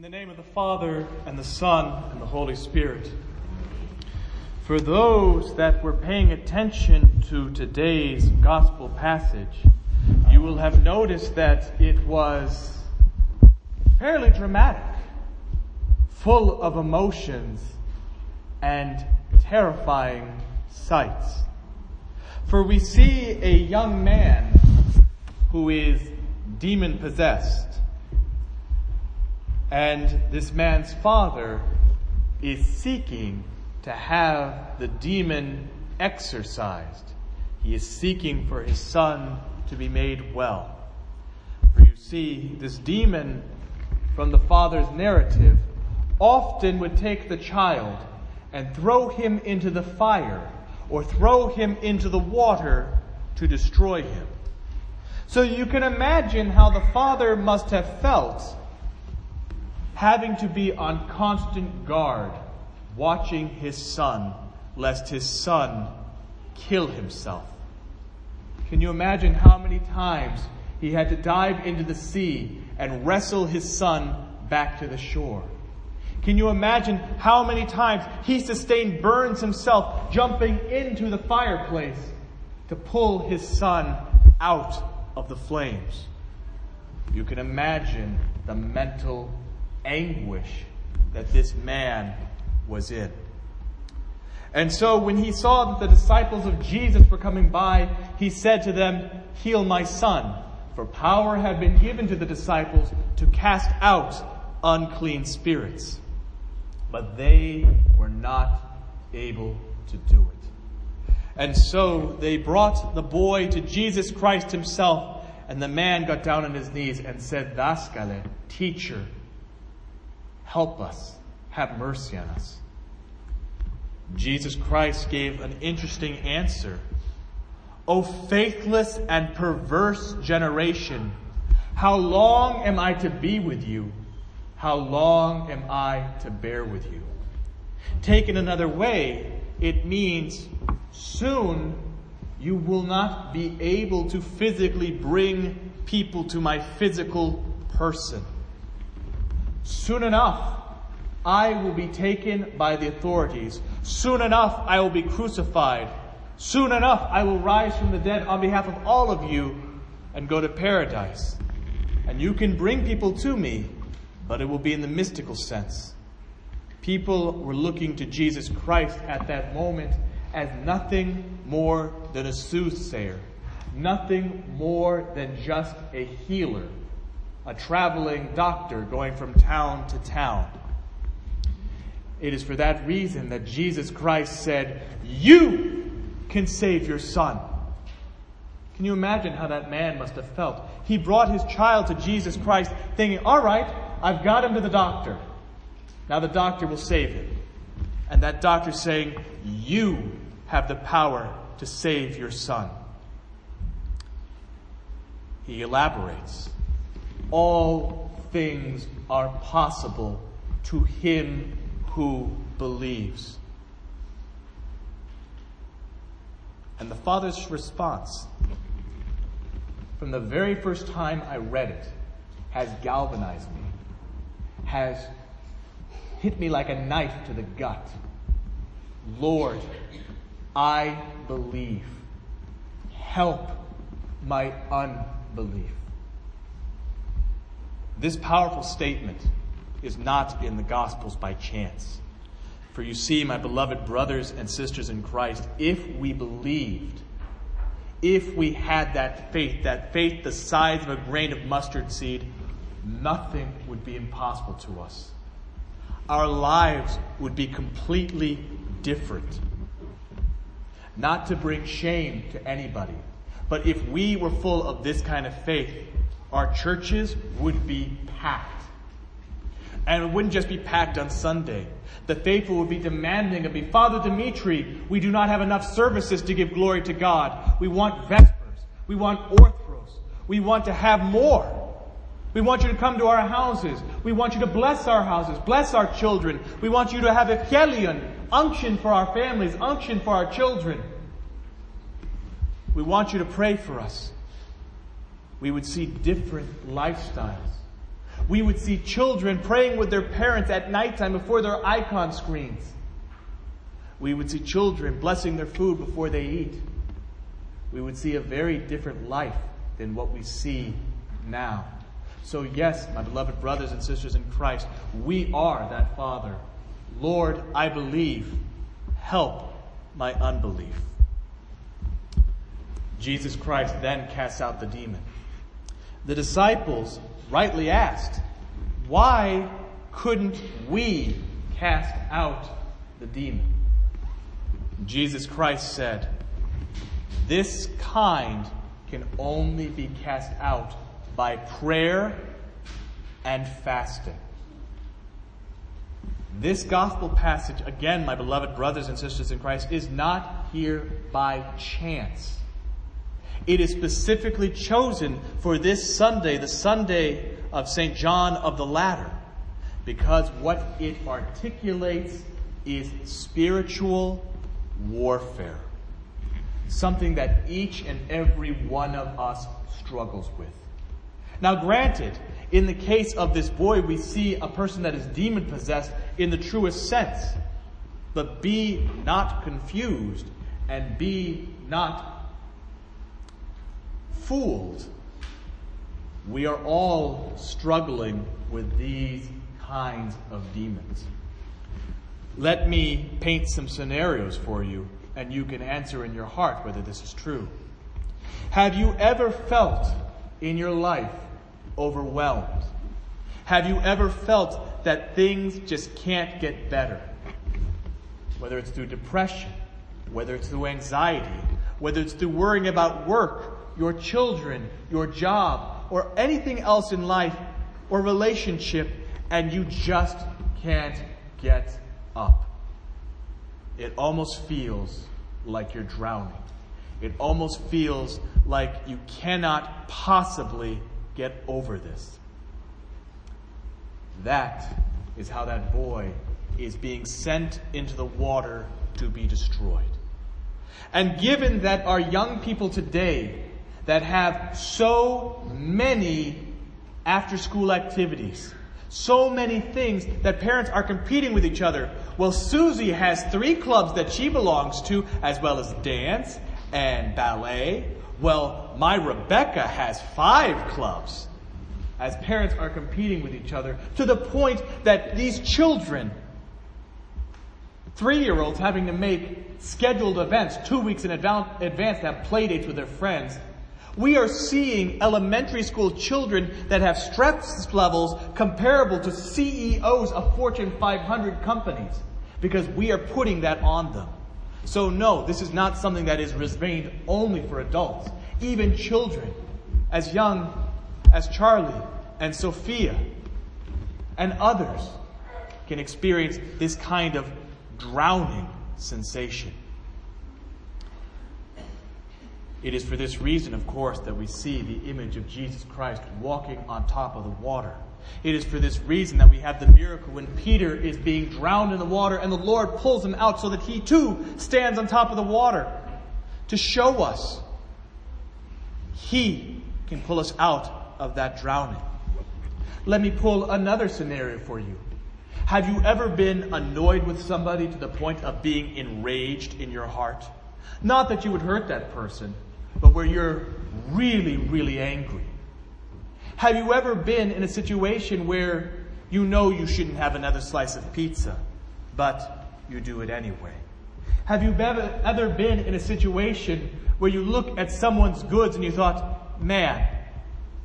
In the name of the Father, and the Son, and the Holy Spirit. For those that were paying attention to today's gospel passage, you will have noticed that it was fairly dramatic, full of emotions and terrifying sights. For we see a young man who is demon possessed and this man's father is seeking to have the demon exorcised. He is seeking for his son to be made well. For you see, this demon from the father's narrative often would take the child and throw him into the fire or throw him into the water to destroy him. So you can imagine how the father must have felt having to be on constant guard, watching his son, lest his son kill himself. Can you imagine how many times he had to dive into the sea and wrestle his son back to the shore? Can you imagine how many times he sustained burns himself jumping into the fireplace to pull his son out of the flames? You can imagine the mental anguish that this man was in. And so when he saw that the disciples of Jesus were coming by, he said to them, Heal my son, for power had been given to the disciples to cast out unclean spirits. But they were not able to do it. And so they brought the boy to Jesus Christ himself, and the man got down on his knees and said, Daskale, teacher, Help us. Have mercy on us. Jesus Christ gave an interesting answer. O faithless and perverse generation, how long am I to be with you? How long am I to bear with you? Taken another way, it means soon you will not be able to physically bring people to my physical person. Soon enough, I will be taken by the authorities. Soon enough, I will be crucified. Soon enough, I will rise from the dead on behalf of all of you and go to paradise. And you can bring people to me, but it will be in the mystical sense. People were looking to Jesus Christ at that moment as nothing more than a soothsayer, nothing more than just a healer a traveling doctor going from town to town. It is for that reason that Jesus Christ said, You can save your son. Can you imagine how that man must have felt? He brought his child to Jesus Christ thinking, All right, I've got him to the doctor. Now the doctor will save him. And that doctor saying, You have the power to save your son. He elaborates all things are possible to him who believes. And the Father's response, from the very first time I read it, has galvanized me, has hit me like a knife to the gut. Lord, I believe. Help my unbelief. This powerful statement is not in the Gospels by chance. For you see, my beloved brothers and sisters in Christ, if we believed, if we had that faith, that faith the size of a grain of mustard seed, nothing would be impossible to us. Our lives would be completely different. Not to bring shame to anybody, but if we were full of this kind of faith, our churches would be packed. And it wouldn't just be packed on Sunday. The faithful would be demanding of me, Father Dimitri, we do not have enough services to give glory to God. We want Vespers. We want Orthros. We want to have more. We want you to come to our houses. We want you to bless our houses, bless our children. We want you to have a unction for our families, unction for our children. We want you to pray for us we would see different lifestyles. We would see children praying with their parents at nighttime before their icon screens. We would see children blessing their food before they eat. We would see a very different life than what we see now. So, yes, my beloved brothers and sisters in Christ, we are that Father. Lord, I believe. Help my unbelief. Jesus Christ then casts out the demon. The disciples rightly asked, why couldn't we cast out the demon? Jesus Christ said, this kind can only be cast out by prayer and fasting. This gospel passage, again, my beloved brothers and sisters in Christ, is not here by chance. It is specifically chosen for this Sunday, the Sunday of St. John of the Ladder, because what it articulates is spiritual warfare. Something that each and every one of us struggles with. Now granted, in the case of this boy, we see a person that is demon possessed in the truest sense. But be not confused and be not fooled. We are all struggling with these kinds of demons. Let me paint some scenarios for you, and you can answer in your heart whether this is true. Have you ever felt in your life overwhelmed? Have you ever felt that things just can't get better? Whether it's through depression, whether it's through anxiety, whether it's through worrying about work your children, your job, or anything else in life or relationship, and you just can't get up. It almost feels like you're drowning. It almost feels like you cannot possibly get over this. That is how that boy is being sent into the water to be destroyed. And given that our young people today that have so many after school activities. So many things that parents are competing with each other. Well, Susie has three clubs that she belongs to, as well as dance and ballet. Well, my Rebecca has five clubs. As parents are competing with each other to the point that these children, three year olds having to make scheduled events two weeks in advance to have play dates with their friends, we are seeing elementary school children that have stress levels comparable to CEOs of Fortune 500 companies because we are putting that on them. So no, this is not something that is restrained only for adults. Even children, as young as Charlie and Sophia and others can experience this kind of drowning sensation. It is for this reason, of course, that we see the image of Jesus Christ walking on top of the water. It is for this reason that we have the miracle when Peter is being drowned in the water and the Lord pulls him out so that he too stands on top of the water to show us he can pull us out of that drowning. Let me pull another scenario for you. Have you ever been annoyed with somebody to the point of being enraged in your heart? Not that you would hurt that person, but where you're really, really angry. Have you ever been in a situation where you know you shouldn't have another slice of pizza, but you do it anyway? Have you ever, been in a situation where you look at someone's goods and you thought, man,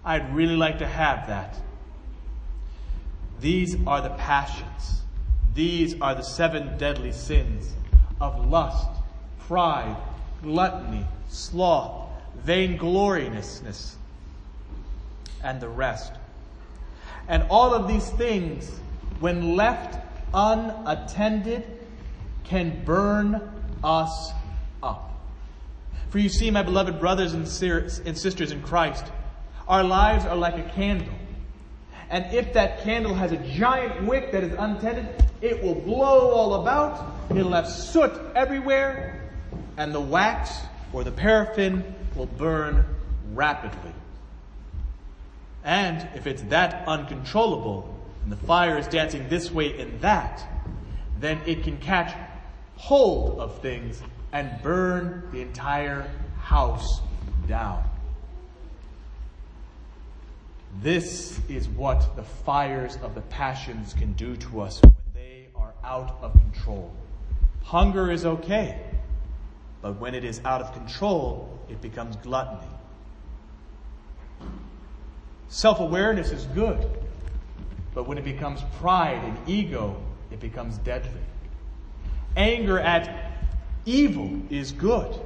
I'd really like to have that? These are the passions. These are the seven deadly sins of lust, pride, gluttony, sloth, vaingloriousness, and the rest. And all of these things, when left unattended, can burn us up. For you see, my beloved brothers and sisters in Christ, our lives are like a candle. And if that candle has a giant wick that is untended, it will blow all about. It'll have soot everywhere. And the wax or the paraffin will burn rapidly. And if it's that uncontrollable, and the fire is dancing this way and that, then it can catch hold of things and burn the entire house down. This is what the fires of the passions can do to us when they are out of control. Hunger is okay, but when it is out of control, it becomes gluttony. Self awareness is good, but when it becomes pride and ego, it becomes deadly. Anger at evil is good,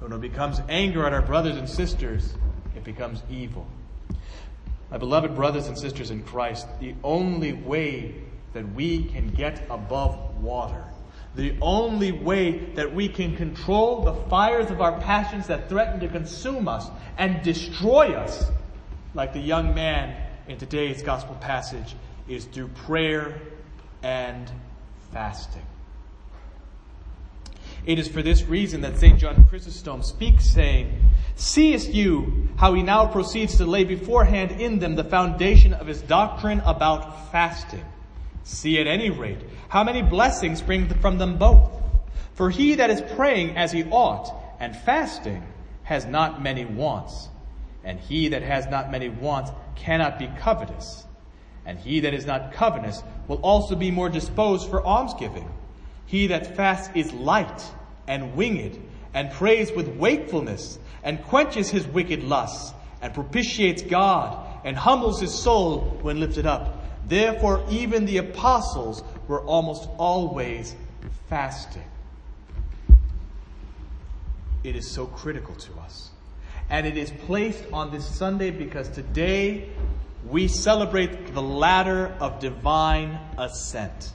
but when it becomes anger at our brothers and sisters, it becomes evil. My beloved brothers and sisters in Christ, the only way that we can get above water, the only way that we can control the fires of our passions that threaten to consume us and destroy us, like the young man in today's gospel passage, is through prayer and fasting. It is for this reason that St. John Chrysostom speaks saying, Seest you how he now proceeds to lay beforehand in them the foundation of his doctrine about fasting? See at any rate how many blessings spring from them both. For he that is praying as he ought and fasting has not many wants. And he that has not many wants cannot be covetous. And he that is not covetous will also be more disposed for almsgiving. He that fasts is light and winged and prays with wakefulness and quenches his wicked lusts and propitiates God and humbles his soul when lifted up. Therefore, even the apostles were almost always fasting. It is so critical to us. And it is placed on this Sunday because today we celebrate the ladder of divine ascent.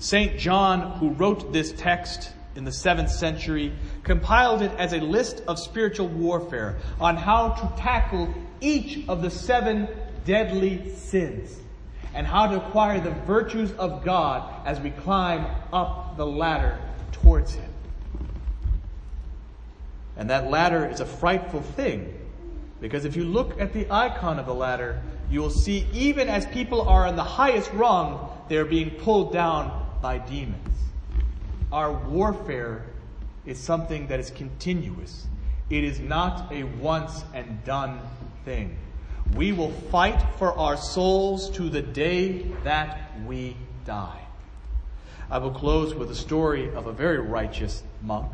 St. John, who wrote this text in the seventh century, compiled it as a list of spiritual warfare on how to tackle each of the seven deadly sins and how to acquire the virtues of God as we climb up the ladder towards Him. And that ladder is a frightful thing because if you look at the icon of the ladder, you will see even as people are on the highest rung, they are being pulled down by demons. Our warfare is something that is continuous. It is not a once and done thing. We will fight for our souls to the day that we die. I will close with a story of a very righteous monk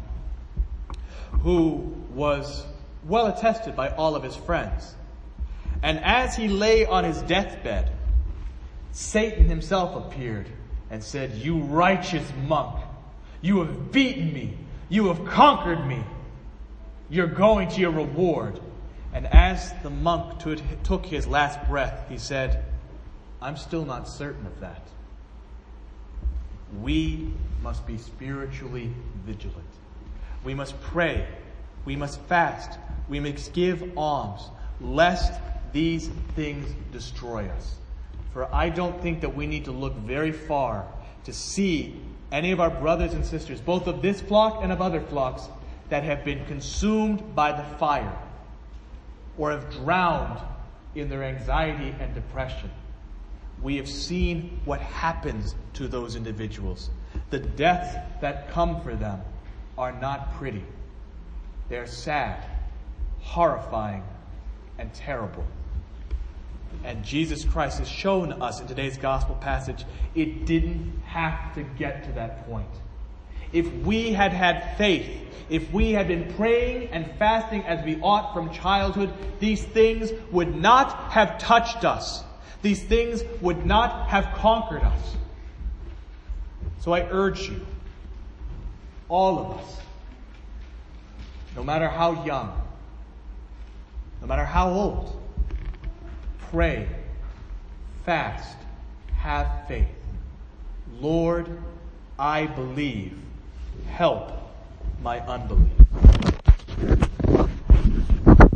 who was well attested by all of his friends. And as he lay on his deathbed, Satan himself appeared and said, You righteous monk, you have beaten me. You have conquered me. You're going to your reward. And as the monk took his last breath, he said, I'm still not certain of that. We must be spiritually vigilant. We must pray. We must fast. We must give alms, lest these things destroy us. For I don't think that we need to look very far to see any of our brothers and sisters, both of this flock and of other flocks, that have been consumed by the fire or have drowned in their anxiety and depression. We have seen what happens to those individuals. The deaths that come for them are not pretty. They're sad, horrifying, and terrible. And Jesus Christ has shown us in today's gospel passage, it didn't have to get to that point. If we had had faith, if we had been praying and fasting as we ought from childhood, these things would not have touched us. These things would not have conquered us. So I urge you, all of us, no matter how young, no matter how old, Pray, fast, have faith. Lord, I believe. Help my unbelief.